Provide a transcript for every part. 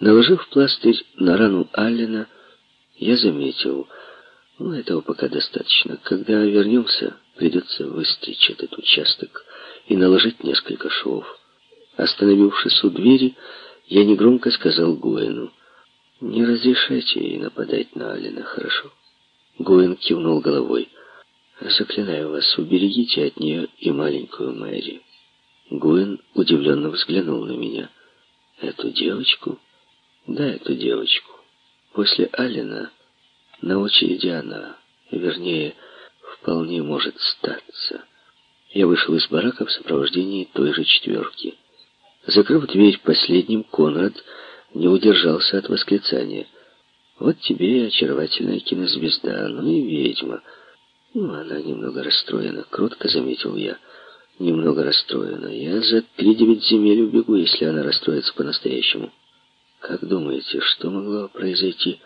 Наложив пластырь на рану Аллена, я заметил, ну, этого пока достаточно. Когда вернемся, придется выстричь этот участок и наложить несколько швов. Остановившись у двери, я негромко сказал Гуэну, «Не разрешайте ей нападать на Алина, хорошо?» Гуэн кивнул головой. «Заклинаю вас, уберегите от нее и маленькую Мэри». Гуэн удивленно взглянул на меня. «Эту девочку?» «Да, эту девочку. После Алина на очереди она, вернее, вполне может статься». Я вышел из барака в сопровождении той же четверки. Закрыв дверь последним, Конрад не удержался от восклицания. «Вот тебе и очаровательная кинозвезда, ну и ведьма». Ну, она немного расстроена, кротко заметил я. Немного расстроена. Я за три девять земель убегу, если она расстроится по-настоящему. Как думаете, что могло произойти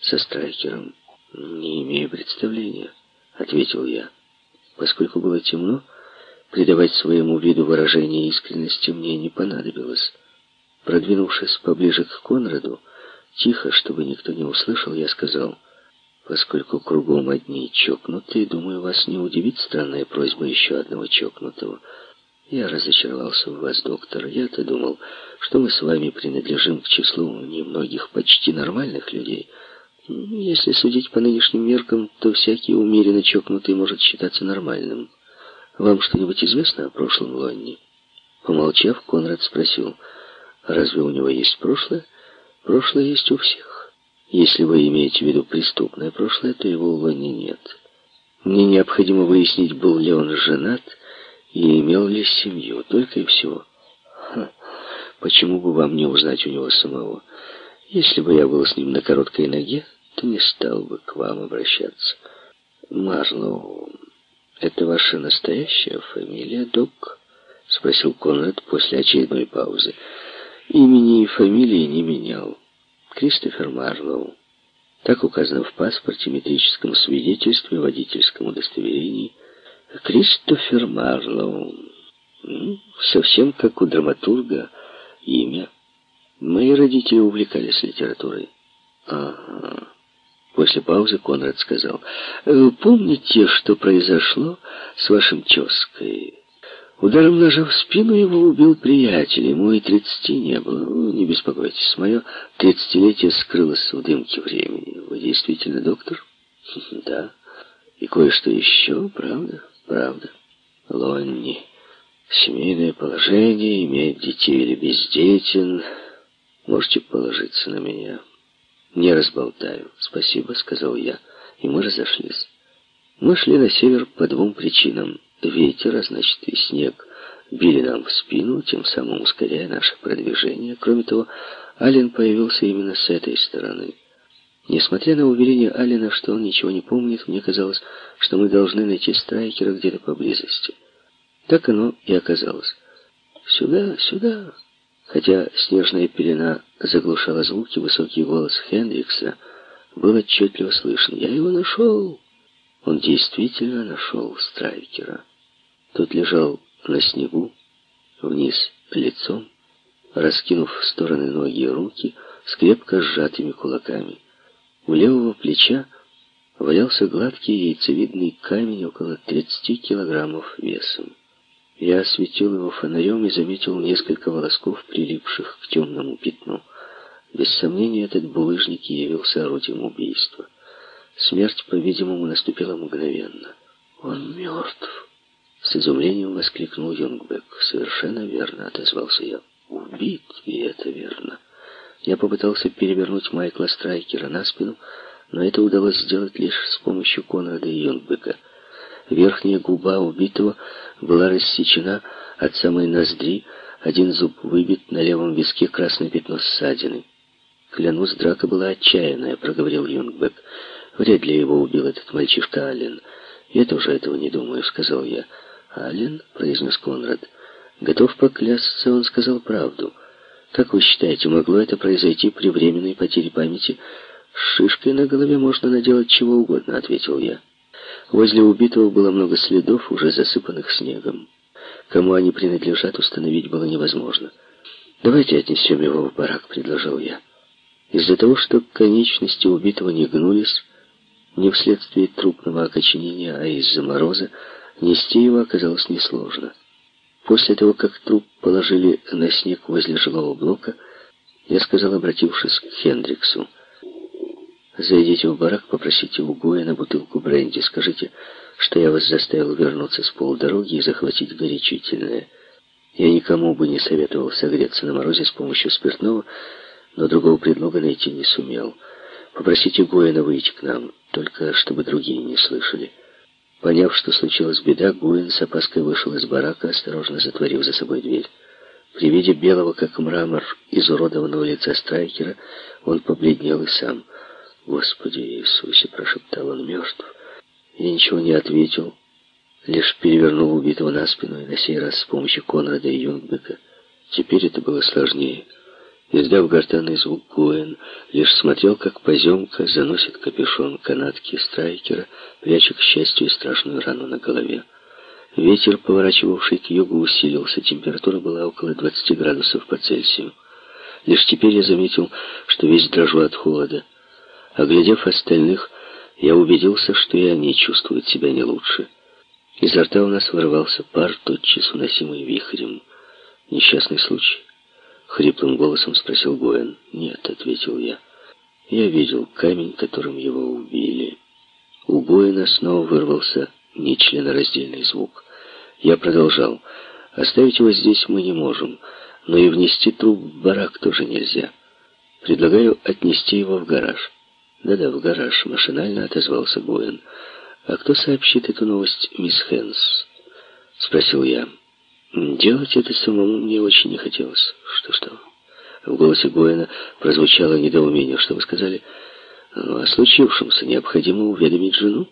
со Страйкером? Не имею представления, ответил я. Поскольку было темно, придавать своему виду выражение искренности мне не понадобилось. Продвинувшись поближе к Конраду, тихо, чтобы никто не услышал, я сказал, поскольку кругом одни чокнутые, думаю, вас не удивит странная просьба еще одного чокнутого. Я разочаровался в вас, доктор. Я-то думал, что мы с вами принадлежим к числу немногих почти нормальных людей. Если судить по нынешним меркам, то всякий умеренно чокнутый может считаться нормальным. Вам что-нибудь известно о прошлом Лонни? Помолчав, Конрад спросил, разве у него есть прошлое? Прошлое есть у всех. Если вы имеете в виду преступное прошлое, то его у Лонни нет. Мне необходимо выяснить, был ли он женат и имел ли семью, только и всего. Ха, почему бы вам не узнать у него самого? Если бы я был с ним на короткой ноге, то не стал бы к вам обращаться. Марлоу... «Это ваша настоящая фамилия, док?» — спросил Конрад после очередной паузы. «Имени и фамилии не менял. Кристофер Марлоу. Так указано в паспорте, метрическом свидетельстве, водительском удостоверении. Кристофер Марлоу. Совсем как у драматурга имя. Мои родители увлекались литературой. Ага. После паузы Конрад сказал, «Э, «Помните, что произошло с вашим тезкой?» Ударом ножа в спину его убил приятель, ему и тридцати не было. Ну, не беспокойтесь, мое тридцатилетие скрылось в дымке времени. Вы действительно доктор? Да. И кое-что еще, правда? Правда. Лонни. Семейное положение, имеет детей или бездетен. Можете положиться на меня. «Не разболтаю. Спасибо», — сказал я, и мы разошлись. Мы шли на север по двум причинам. Ветер, а значит и снег, били нам в спину, тем самым ускоряя наше продвижение. Кроме того, Ален появился именно с этой стороны. Несмотря на уверение Алина, что он ничего не помнит, мне казалось, что мы должны найти страйкера где-то поблизости. Так оно и оказалось. «Сюда, сюда!» Хотя снежная пелена заглушала звуки, высокий голос Хендрикса был отчетливо слышен. «Я его нашел!» Он действительно нашел Страйкера. Тот лежал на снегу, вниз лицом, раскинув в стороны ноги и руки с крепко сжатыми кулаками. У левого плеча валялся гладкий яйцевидный камень около 30 килограммов весом. Я осветил его фонарем и заметил несколько волосков, прилипших к темному пятну. Без сомнения, этот булыжник явился орудием убийства. Смерть, по-видимому, наступила мгновенно. «Он мертв!» С изумлением воскликнул Йонгбек. «Совершенно верно», — отозвался я. «Убит, и это верно». Я попытался перевернуть Майкла Страйкера на спину, но это удалось сделать лишь с помощью Конрада и Йонгбека. Верхняя губа убитого была рассечена от самой ноздри, один зуб выбит, на левом виске красное пятно ссадины. «Клянусь, драка была отчаянная», — проговорил Юнгбек. «Вряд ли его убил этот мальчишка Аллен». «Я тоже этого не думаю», — сказал я. «Аллен?» — произнес Конрад. «Готов поклясться, он сказал правду. Как вы считаете, могло это произойти при временной потере памяти?» «С шишкой на голове можно наделать чего угодно», — ответил я. Возле убитого было много следов, уже засыпанных снегом. Кому они принадлежат, установить было невозможно. «Давайте отнесем его в барак», — предложил я. Из-за того, что конечности убитого не гнулись, не вследствие трупного окоченения, а из-за мороза, нести его оказалось несложно. После того, как труп положили на снег возле жилого блока, я сказал, обратившись к Хендриксу, «Зайдите в барак, попросите у Гоя на бутылку бренди, скажите, что я вас заставил вернуться с полдороги и захватить горячительное. Я никому бы не советовал согреться на морозе с помощью спиртного, но другого предлога найти не сумел. Попросите Гоина выйти к нам, только чтобы другие не слышали». Поняв, что случилась беда, Гуин с опаской вышел из барака, осторожно затворив за собой дверь. При виде белого, как мрамор, изуродованного лица Страйкера, он побледнел и сам. «Господи Иисусе!» — прошептал он мертв. Я ничего не ответил, лишь перевернул убитого на спину, и на сей раз с помощью Конрада и Юнгбека. Теперь это было сложнее. Издав гортанный звук, Гуэн лишь смотрел, как поземка заносит капюшон канатки страйкера, пряча, к счастью, страшную рану на голове. Ветер, поворачивавший к югу, усилился. Температура была около 20 градусов по Цельсию. Лишь теперь я заметил, что весь дрожу от холода. Оглядев остальных, я убедился, что и они чувствуют себя не лучше. Изо рта у нас вырывался пар, тотчас уносимый вихрем. Несчастный случай. Хриплым голосом спросил Гоэн. «Нет», — ответил я. «Я видел камень, которым его убили». У Гоэна снова вырвался нечленораздельный звук. Я продолжал. «Оставить его здесь мы не можем, но и внести труп в барак тоже нельзя. Предлагаю отнести его в гараж». «Да-да, в гараж», — машинально отозвался Гоэн. «А кто сообщит эту новость, мисс Хэнс?» — спросил я. Делать это самому мне очень не хотелось. Что-что? В голосе Гоина прозвучало недоумение. Что вы сказали? Ну, о случившемся необходимо уведомить жену.